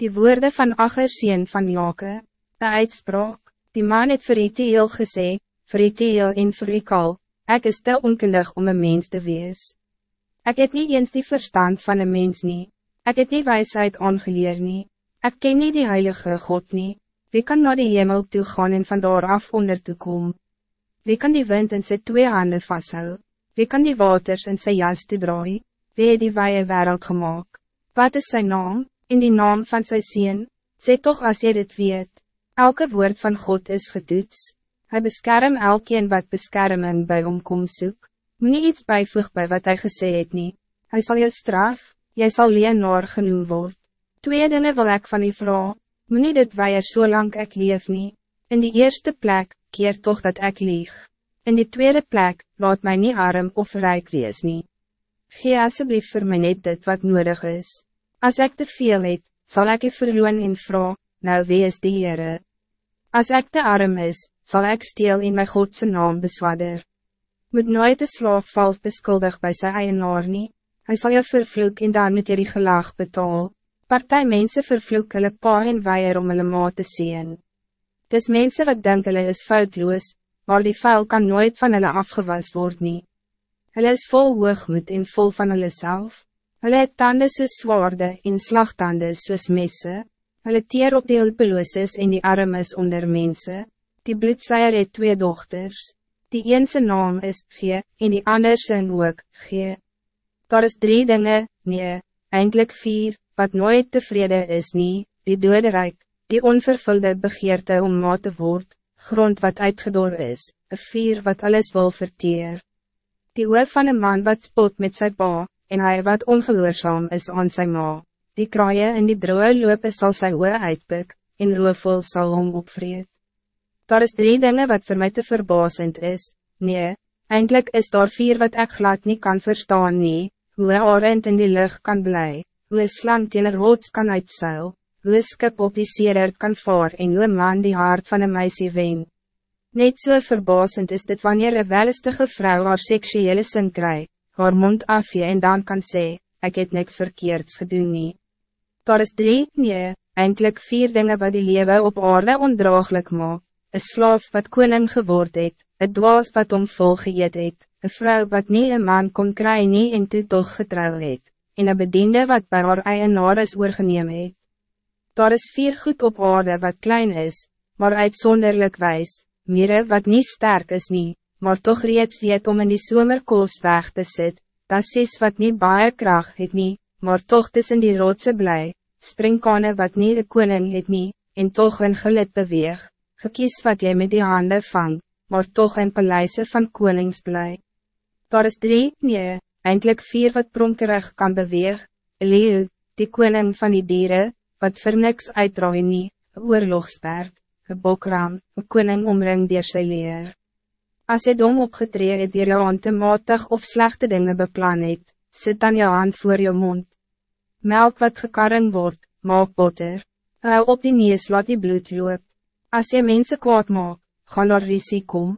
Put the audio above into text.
Die woorden van Acher sien van Jake, de uitspraak, die man het vir Etiel gesê, vir Etiel en vir Ekal, ek is te onkundig om een mens te wees. Ik het niet eens die verstand van een mens nie, ek het nie wijsheid aangeleer nie, ek ken nie die heilige God nie, wie kan naar die hemel toe gaan en van daar af onder toe kom? Wie kan die wind in sy twee handen vasthou? Wie kan die waters in sy jas te draai? Wie het die weie wereld gemaakt? Wat is zijn naam, in die naam van zijn sien? Sê toch als je dit weet. Elke woord van God is getoets. Hij beskerm elkeen wat beskerming bij hom kom soek. Moet nie iets bijvoeg bij wat hij gesê het nie. Hy sal jou straf, jy sal leenaar genoem word. Twee dinge wil ik van u vrouw. Moet nie dit weier so lang ek leef nie. In die eerste plek, keer toch dat ik lieg. In die tweede plek, laat mij niet arm of rijk wees nie. Gee asseblief vir my net dit wat nodig is. Als ik te veel het, zal ik je verloon in vrouw, nou wie is die Heere? Als ik te arm is, zal ik steel in mijn Godse naam beswadder. Moet nooit de slaaf vals beskuldig bij zijn eienaar nie, hy sal jou vervloek en dan moet jy die gelaag betaal. Partij mense vervloek hulle pa en weier om hulle ma te sien. Dis mense wat denk hulle is foutloos, maar die vuil kan nooit van hulle afgewas word nie. Hulle is vol hoogmoed en vol van hulle self. Hulle het tande soos zwaarde en slagtande soos messe. Hulle teer op die hulpelooses en die armes onder mense. Die bloedseier het twee dochters. Die eense naam is G en die ander zijn ook G. Daar is drie dingen, nee, eindelijk vier, wat nooit tevreden is nie, die doderijk, die onvervulde begeerte om ma te word, grond wat uitgedoor is, een vier wat alles wil verteer. Die hoof van een man wat spot met zijn pa, en hij wat ongehoorzaam is aan zijn ma, die kraaien in die droge lope sal sy hoe uitpik, en roofvol sal hom opvreed. Daar is drie dingen wat voor mij te verbazend is, nee, eindelijk is daar vier wat ik glad niet kan verstaan nie, hoe een arend in die lucht kan blij, hoe een slang teen een roods kan uitseil, hoe een skip op die seerert kan vaar en hoe een man die hart van een meisje wen. Net zo so verbazend is dit wanneer een wellistige vrouw haar seksuele sin kry, haar mond afje en dan kan sê, ik het niks verkeerds gedoen nie. Daar is drie, nee, eindelijk vier dingen wat die lewe op aarde ondraaglik maak, een slaaf wat koning geword het, een dwaas wat om vol geëet het, een vrouw wat niet een man kon kry nie en toe toch getrouw het, en een bediende wat bij haar eienaar is oorgeneem het. Daar is vier goed op aarde wat klein is, maar uitzonderlijk wijs, mire wat niet sterk is nie, maar toch reeds weet om in die somerkoos weg te sit, dat is wat niet baie kracht het nie, maar toch tussen die rotse blij, springkane wat niet de koning het nie, en toch een gelid beweeg, gekies wat jy met die handen vang, maar toch een paleise van konings blij. Daar is drie, nee, eindelijk vier wat pronkerig kan beweeg, leeuw, die koning van die dieren, wat vir niks uitdraai nie, oorlogsperd, een bokram, een koning omring dier sy leer. As jy dom opgetree het dier jou hand te matig of slechte dingen beplan het, sit dan jou hand voor jou mond. Melk wat gekarring wordt, maak botter. Hou op die neus laat die bloed loop. As jy mense kwaad maak, gaan daar risie kom.